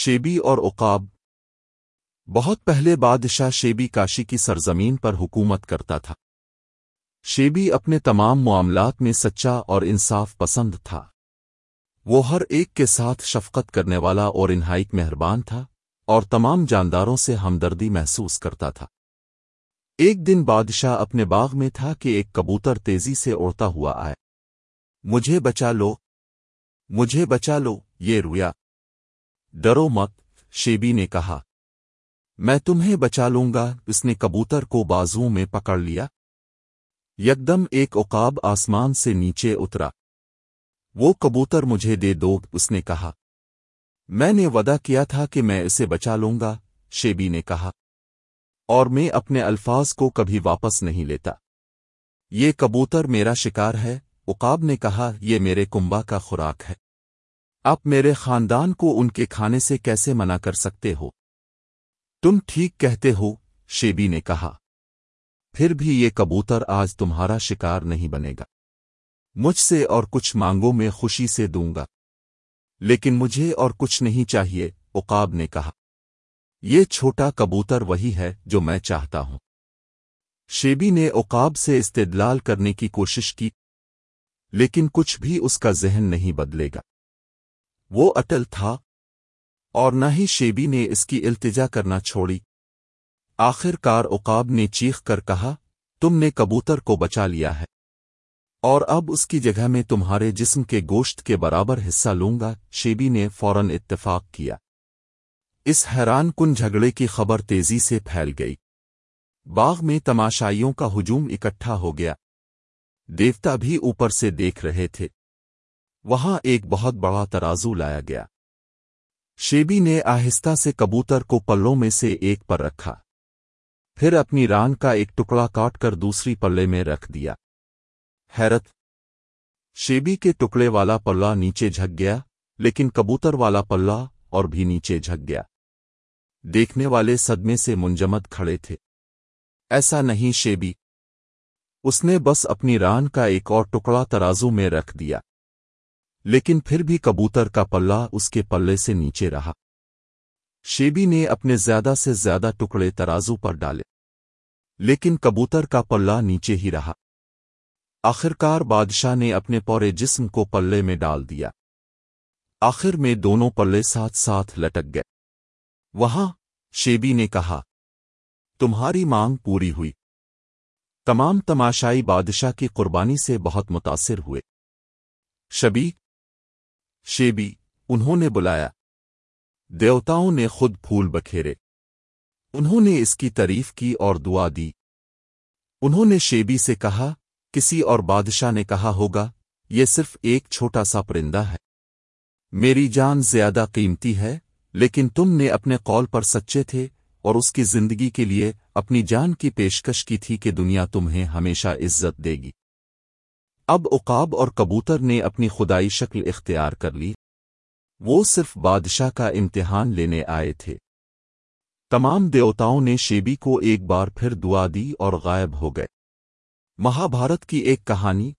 Shabby اور عقاب۔ بہت پہلے بادشاہ شیبی کاشی کی سرزمین پر حکومت کرتا تھا۔ شیبی اپنے تمام معاملات میں سچا اور انصاف پسند تھا۔ وہ ہر ایک کے ساتھ شفقت کرنے والا اور انہائک مہربان تھا اور تمام جانداروں سے ہمدردی محسوس کرتا تھا۔ ایک دن بادشاہ اپنے باغ میں تھا کہ ایک کبوتر تیزی سے اڑتا ہوا آئے۔ مجھے بچا لو، مجھے بچا لو، یہ رویا۔ ڈرو مت، شیبی نے کہا۔ میں تمہیں بچا لوں گا، اس نے کبوتر کو بازو میں پکڑ لیا۔ یکدم ایک عقاب آسمان سے نیچے اترا۔ وہ کبوتر مجھے دے دو، اس نے کہا۔ میں نے ودا کیا تھا کہ میں اسے بچا لوں گا، شیبی نے کہا۔ اور میں اپنے الفاظ کو کبھی واپس نہیں لیتا۔ یہ کبوتر میرا شکار ہے، عقاب نے کہا، یہ میرے کنبا کا خوراک ہے۔ آپ میرے خاندان کو ان کے کھانے سے کیسے منع کر سکتے ہو؟ تم ٹھیک کہتے ہو، شیبی نے کہا۔ پھر بھی یہ کبوتر آج تمہارا شکار نہیں بنے گا۔ مجھ سے اور کچھ مانگوں میں خوشی سے دوں گا۔ لیکن مجھے اور کچھ نہیں چاہیے، عقاب نے کہا۔ یہ چھوٹا کبوتر وہی ہے جو میں چاہتا ہوں۔ شیبی نے عقاب سے استدلال کرنے کی کوشش کی، لیکن کچھ بھی اس کا ذہن نہیں بدلے گا۔ وہ اٹل تھا اور نہ ہی شیبی نے اس کی التجا کرنا چھوڑی۔ آخر کار عقاب نے چیخ کر کہا، تم نے کبوتر کو بچا لیا ہے۔ اور اب اس کی جگہ میں تمہارے جسم کے گوشت کے برابر حصہ لوں گا، شیبی نے فوراً اتفاق کیا۔ اس حیران کن جھگڑے کی خبر تیزی سے پھیل گئی۔ باغ میں تماشائیوں کا ہجوم اکٹھا ہو گیا۔ دیوتا بھی اوپر سے دیکھ رہے تھے۔ وہاں ایک بہت بڑا ترازو لایا گیا۔ شیبی نے آہستہ سے کبوتر کو پلوں میں سے ایک پر رکھا۔ پھر اپنی ران کا ایک ٹکڑا کاٹ کر دوسری پلے میں رکھ دیا۔ حیرت! شیبی کے ٹکڑے والا پلہ نیچے جھک گیا، لیکن کبوتر والا پلہ اور بھی نیچے جھک گیا۔ دیکھنے والے صدمے سے منجمد کھڑے تھے۔ ایسا نہیں شیبی۔ اس نے بس اپنی ران کا ایک اور ٹکڑا ترازو میں رکھ دیا۔ لیکن پھر بھی کبوتر کا پلہ اس کے پلے سے نیچے رہا۔ شیبی نے اپنے زیادہ سے زیادہ ٹکڑے ترازو پر ڈالے۔ لیکن کبوتر کا پلہ نیچے ہی رہا۔ آخرکار بادشاہ نے اپنے پورے جسم کو پلے میں ڈال دیا۔ آخر میں دونوں پلے ساتھ ساتھ لٹک گئے۔ وہاں شیبی نے کہا، تمہاری مانگ پوری ہوئی۔ تمام تماشائی بادشاہ کی قربانی سے بہت متاثر ہوئے۔ شبی شیبی، انہوں نے بلایا۔ دیوتاؤں نے خود پھول بکھیرے۔ انہوں نے اس کی تعریف کی اور دعا دی۔ انہوں نے شیبی سے کہا، کسی اور بادشاہ نے کہا ہوگا، یہ صرف ایک چھوٹا سا پرندہ ہے۔ میری جان زیادہ قیمتی ہے، لیکن تم نے اپنے قول پر سچے تھے اور اس کی زندگی کے لیے اپنی جان کی پیشکش کی تھی کہ دنیا تمہیں ہمیشہ عزت دے گی۔ اب اقاب اور کبوتر نے اپنی خدائی شکل اختیار کر لی۔ وہ صرف بادشاہ کا امتحان لینے آئے تھے۔ تمام دیوتاؤں نے شیبی کو ایک بار پھر دعا دی اور غائب ہو گئے۔ مہابھارت کی ایک کہانی